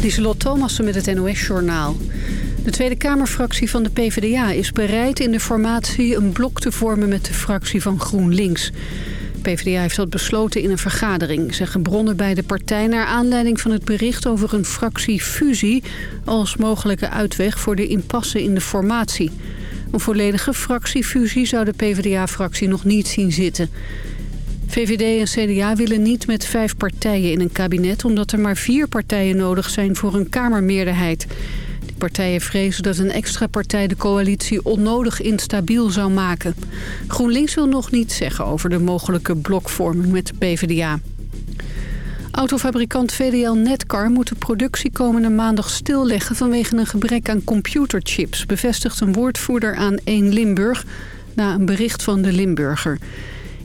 Lieselot Thomassen met het NOS-journaal. De Tweede Kamerfractie van de PvdA is bereid in de formatie een blok te vormen met de fractie van GroenLinks. PvdA heeft dat besloten in een vergadering, zeggen bronnen bij de partij... naar aanleiding van het bericht over een fractiefusie... als mogelijke uitweg voor de impasse in de formatie. Een volledige fractiefusie zou de PvdA-fractie nog niet zien zitten. VVD en CDA willen niet met vijf partijen in een kabinet... omdat er maar vier partijen nodig zijn voor een kamermeerderheid... Partijen vrezen dat een extra partij de coalitie onnodig instabiel zou maken. GroenLinks wil nog niets zeggen over de mogelijke blokvorming met de PvdA. Autofabrikant VDL Netcar moet de productie komende maandag stilleggen... vanwege een gebrek aan computerchips, bevestigt een woordvoerder aan 1 Limburg... na een bericht van de Limburger.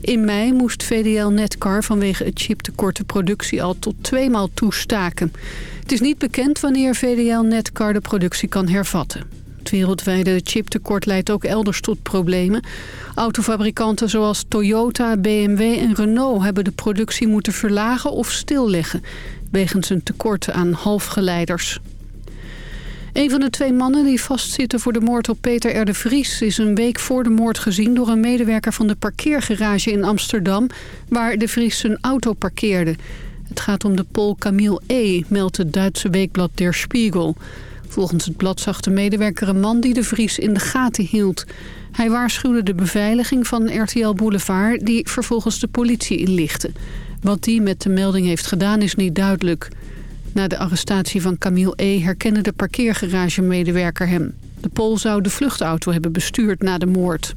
In mei moest VDL Netcar vanwege het chiptekort de productie al tot tweemaal toestaken. Het is niet bekend wanneer VDL Netcar de productie kan hervatten. Het wereldwijde chiptekort leidt ook elders tot problemen. Autofabrikanten zoals Toyota, BMW en Renault hebben de productie moeten verlagen of stilleggen... wegens een tekort aan halfgeleiders. Een van de twee mannen die vastzitten voor de moord op Peter R. de Vries... is een week voor de moord gezien door een medewerker van de parkeergarage in Amsterdam... waar de Vries zijn auto parkeerde. Het gaat om de Pol Camille E., meldt het Duitse weekblad Der Spiegel. Volgens het blad zag de medewerker een man die de Vries in de gaten hield. Hij waarschuwde de beveiliging van RTL Boulevard... die vervolgens de politie inlichtte. Wat die met de melding heeft gedaan is niet duidelijk... Na de arrestatie van Camille E. herkende de parkeergaragemedewerker hem. De Pool zou de vluchtauto hebben bestuurd na de moord.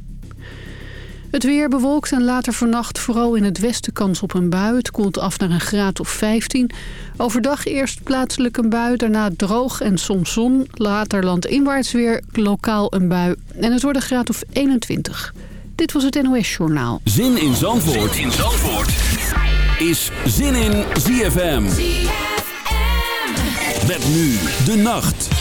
Het weer bewolkt en later vannacht vooral in het westen kans op een bui. Het koelt af naar een graad of 15. Overdag eerst plaatselijk een bui, daarna droog en soms zon. Later landinwaarts weer lokaal een bui. En het wordt een graad of 21. Dit was het NOS Journaal. Zin in Zandvoort, zin in Zandvoort. is Zin in ZFM. Met nu de nacht.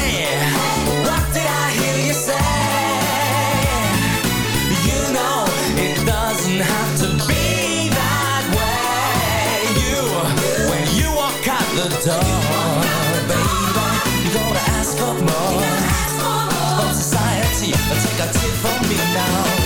Now.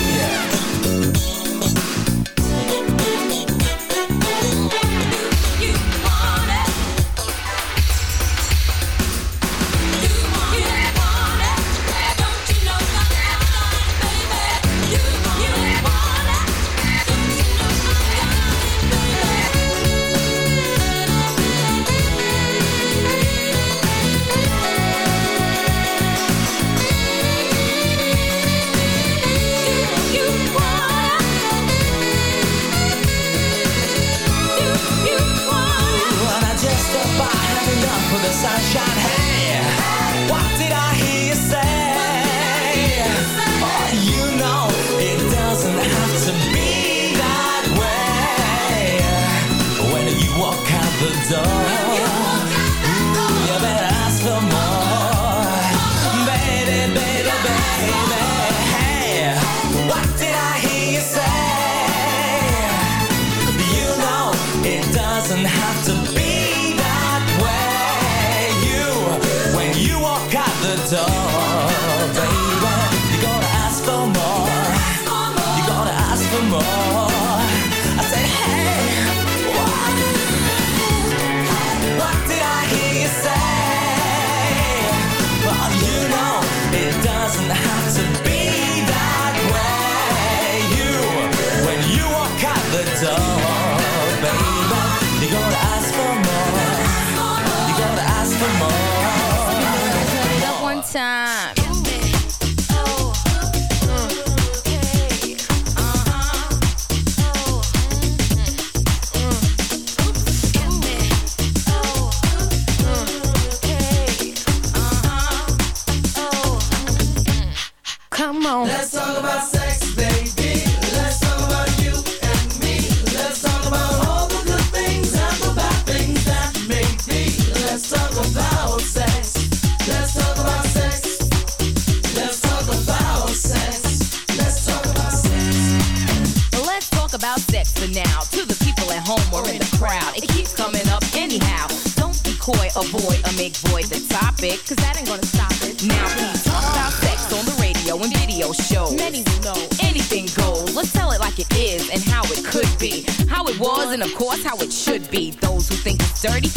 Topic, cause that ain't gonna stop it. Now, please talk about sex on the radio and video shows. Many will know anything goes. Let's tell it like it is and how it could be. How it was and, of course, how it should be. Those who think it's dirty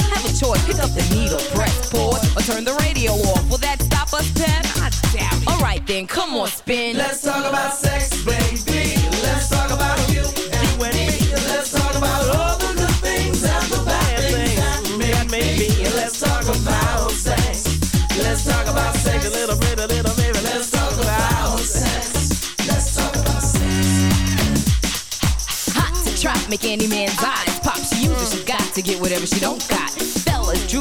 Let's talk about sex. Let's talk about sex. Hot to make any man's eyes pop. She uses, she got to get whatever she don't got.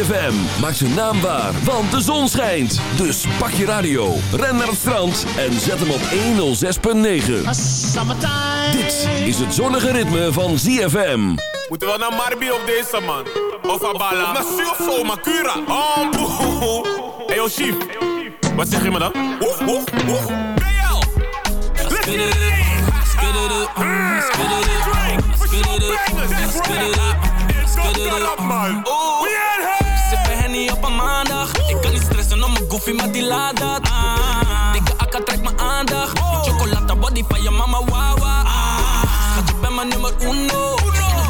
ZFM maakt zijn naam waar, want de zon schijnt. Dus pak je radio, ren naar het strand en zet hem op 106.9. Dit is het zonnige ritme van ZFM. Moeten we naar Marbi op deze man? Of Abala? Of zo, Makura? Oh, boe. Hey, yo, chief. Wat zeg je me dan? Oeh, oeh, oeh. BL! Let's get it in! Spit it up, spit it up, spit it up, spit it up, spit it up, man. Op een maandag. Ik kan niet stressen om mijn goofy, maar die laat dat. Ah. Dikke akka trekt mijn aandacht. Chocolata body van je mama, wawa. Ah. Schat, je bent mijn nummer uno.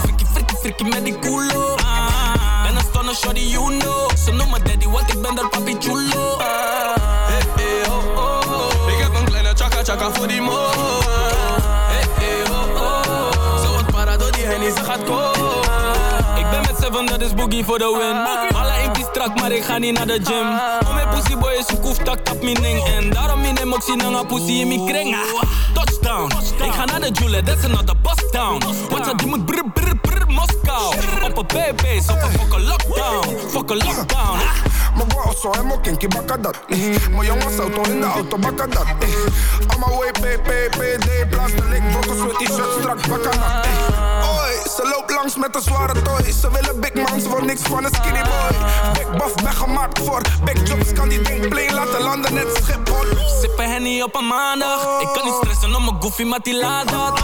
Frikkie, frikkie, frikkie met die culo. Ah. Ben een stunner, shorty, you know. Ze noemen daddy, want ik ben daar papi chulo. Ah. hey, hey, oh, oh, oh. Ik heb een kleine chaka chaka voor die mo. Hey, hey, oh, oh. Ze wordt para door die hennie, ze gaat komen Ik ben met seven, dat is boogie voor de win. Impie strak, maar ik ga niet naar de gym Om mijn pussy boy is een koeftak op mijn ding. En daarom in hem ook zien een pussy in mijn kring. Ah, touchdown. Ik ga naar de Jule, that's another bust down. Wat je die moet brr brr brr Moskou. Op een BB's, op een fucking lockdown. Fucking lockdown. Mijn bro zo helemaal kinky bakken dat. Mijn jongens auto in de auto bakken dat. Allemaal way PPPD, blaas de lik, brokkels met t-shirt strak bakken dat. Ze loopt langs met een zware toy. Ze willen big man, ze wil niks van een skinny boy. Big buff, ben gemaakt voor big jobs, kan die ding play laten landen net Schiphol. Sippen henny op een maandag. Ik kan niet stressen om mijn goofy, maar die laat dat.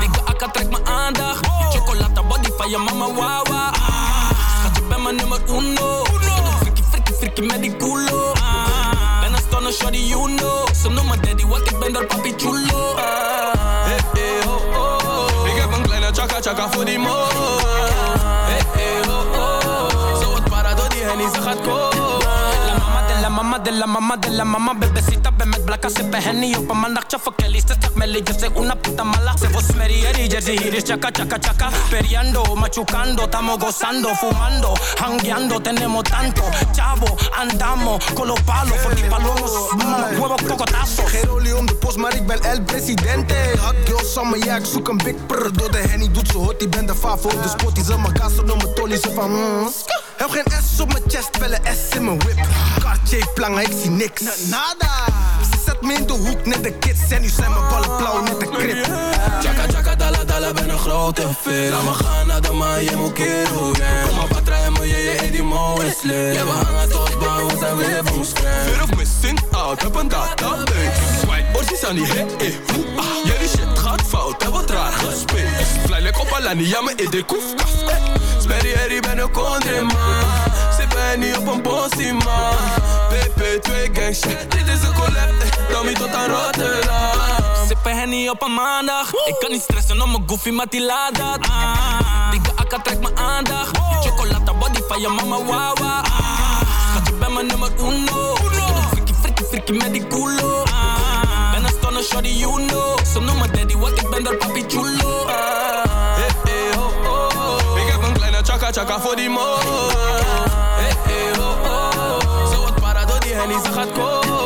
Dikke akka trekt mijn aandacht. Die chocolate body van je mama, wawa. Schat, je bent mijn nummer uno. Frikkie, frikkie, frikkie met die culo. Ben een stunner, shawty, you know. Ze noemen daddy, want ik ben daar papi chulo. Hey, hey, kleine chaka voor die mo. Hey, hey, oh, oh. Zo het para door die hennie, ze gaat komen. Mama de la mama de la mama Bebecita ben met blakka sippen henny op een maandagje voor Kelly Ze stak melly, yo soy una puta mala Se vos merieri, jersey hier is chaka chaka chaka Periando, machucando, tamo gozando Fumando, hangueando, tenemos tanto Chavo, andamos, con los palos Voor die palomos, mama, huevo, cocotazo Geen om de post, maar ik ben el presidente. Hot girl summer, ja, ik zoek een big prr. Door de henny doet ze hot, ik ben de favo op de spot. Die ze mijn gas op mijn Tony, ze van mm. Heb geen S op mijn chest, wel een S in mijn whip. Cartier plangen, ik zie niks. Nada. Ze zet me in de hoek, net de kids. En nu zijn mijn ballen blauw, net de krip. Chaka chaka dala dala ben een grote fit Laat me gaan naar de maan, je moet kero gang Kom maar patra en me, je je in die mo is lit Ja we hangen tot bang, we zijn weer boomscram Fear of missing out, heb een database Swipe, orsies aan die eh, hoe, ah Jullie shit gaat fout, heb wat raar gespeeld Fly like op Alani, ja me in de koefkast Sperry herrie, ben een country ben niet op een bossie man. PP2 gang shit, dit is een collab eh, Tommy tot aan Rotterdam. Sippen henny op een maandag. Ik kan niet stressen om mijn goofy, maar die laat dat. Ah. Dikke akka trekt mijn aandacht. Die chocolate body van je mama, wawa ah. Schat, je bent mijn nummer uno. Frikkie, frikkie, frikkie met die culo. Ah. Ben een stunner, shawty, you know. Ze noemen daddy, want ik ben daar papi chulo. Een kleine chaka chaka voor die mo. Para door die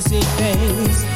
pay to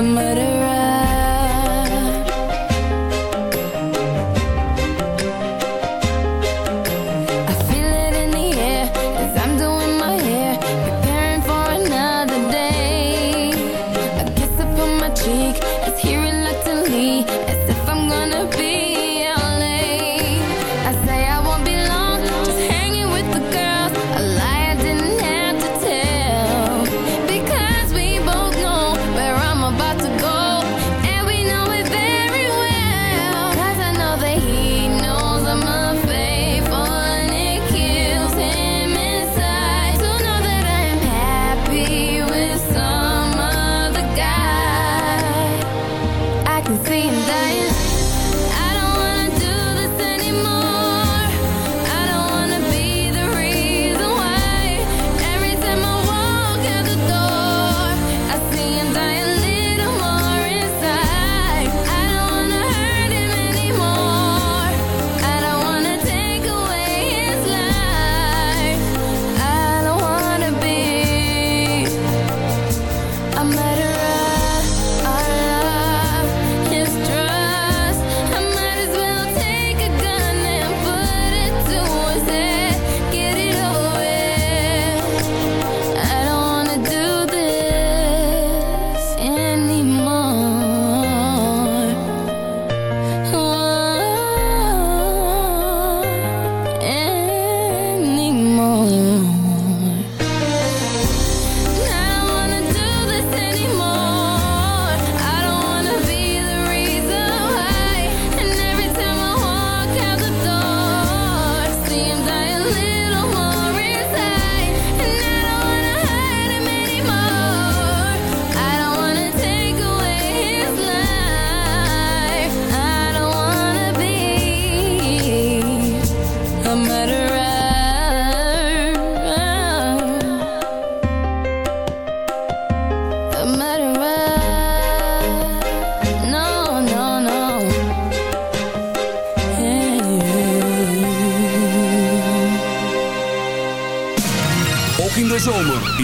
the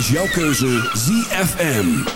is jouw keuze ZFM.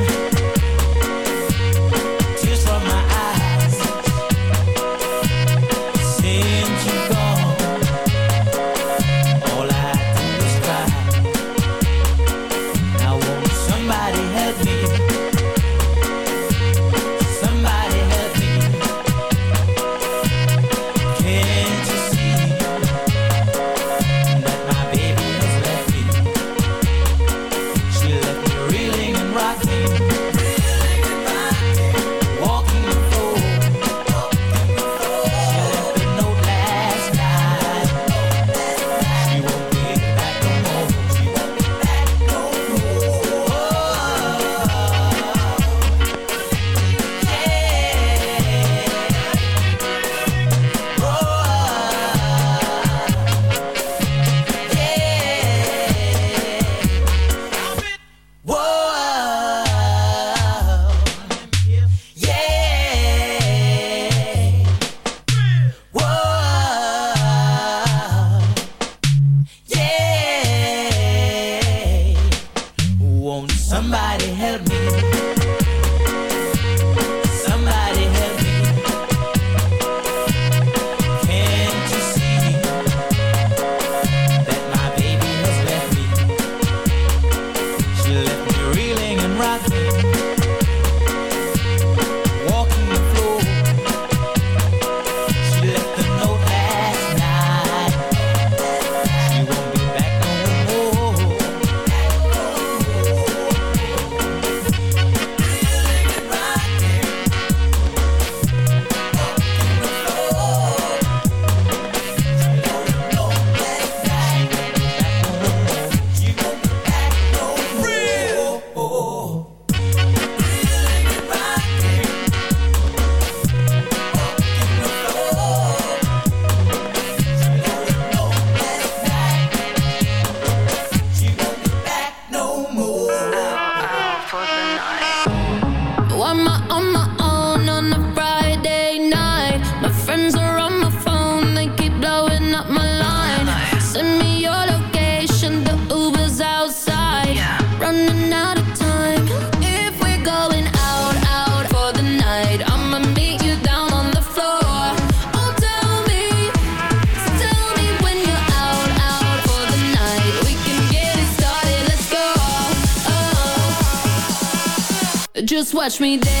touch me there.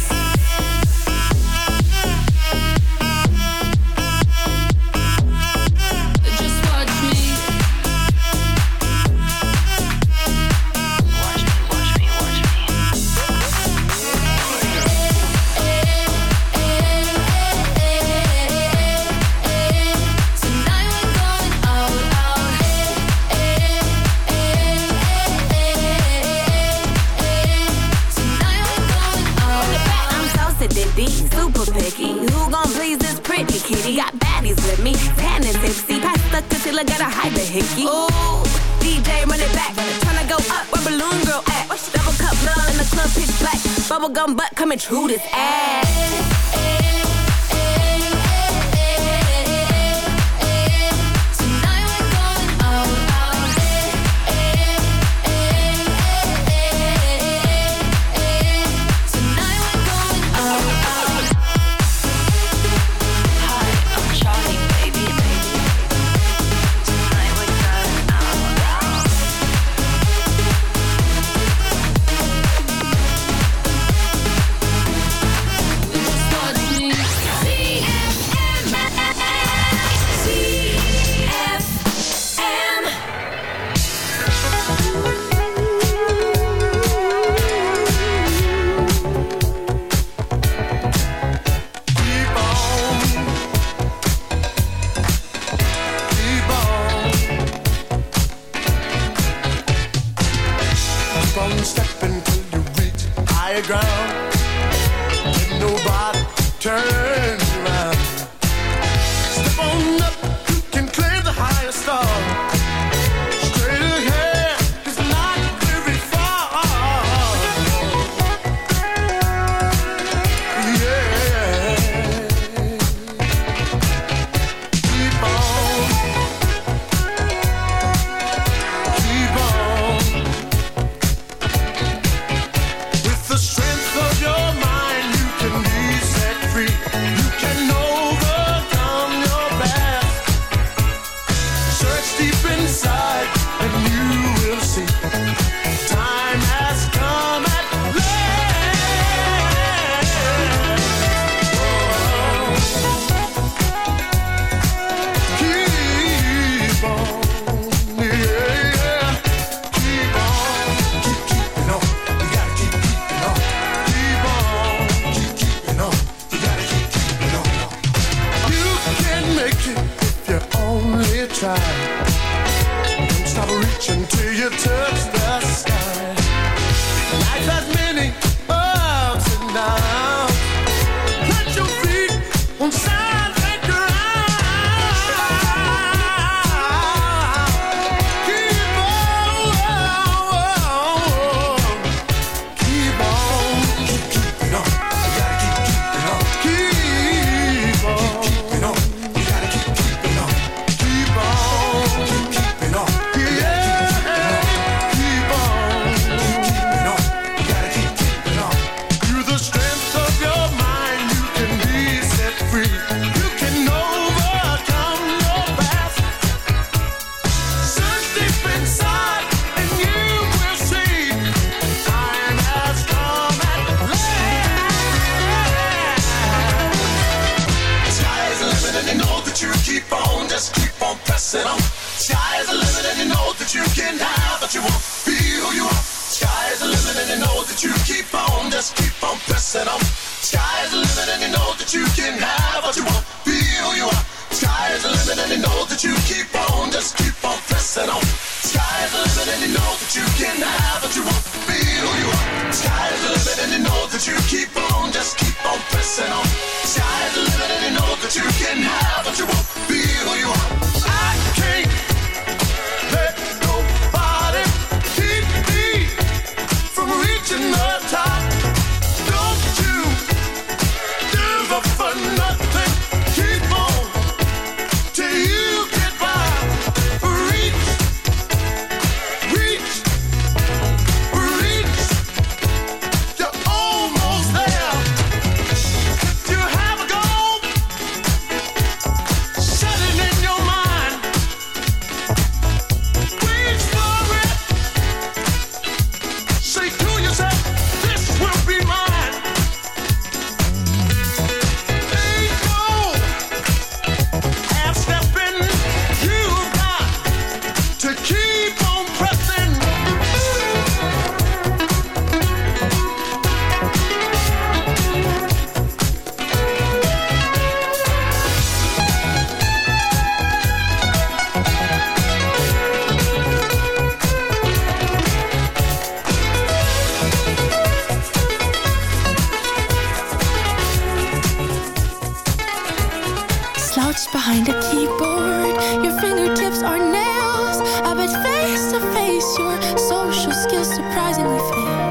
bubblegum butt coming through this ass. behind keyboard. Your fingertips are nails. I bet face to face, your social skills surprisingly fail.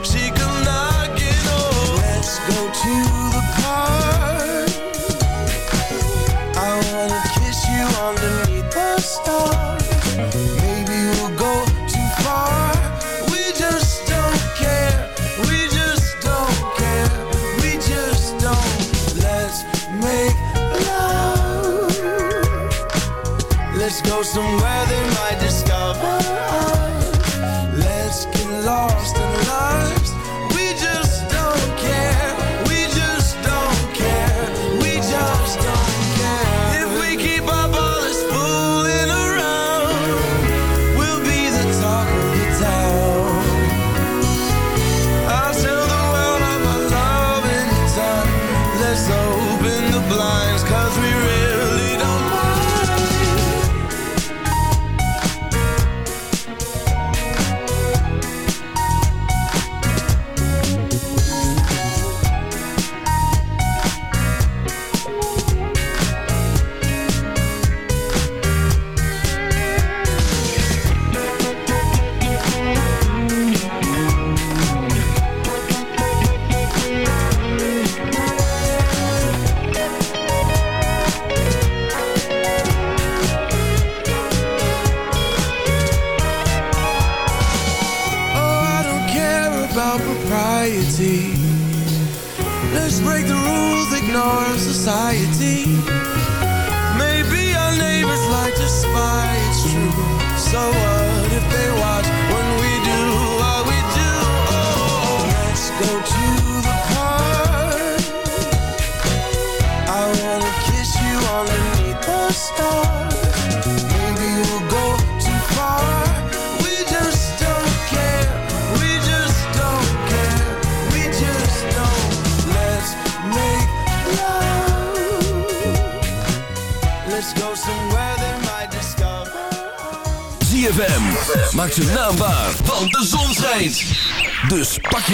somewhere.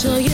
这一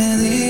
and the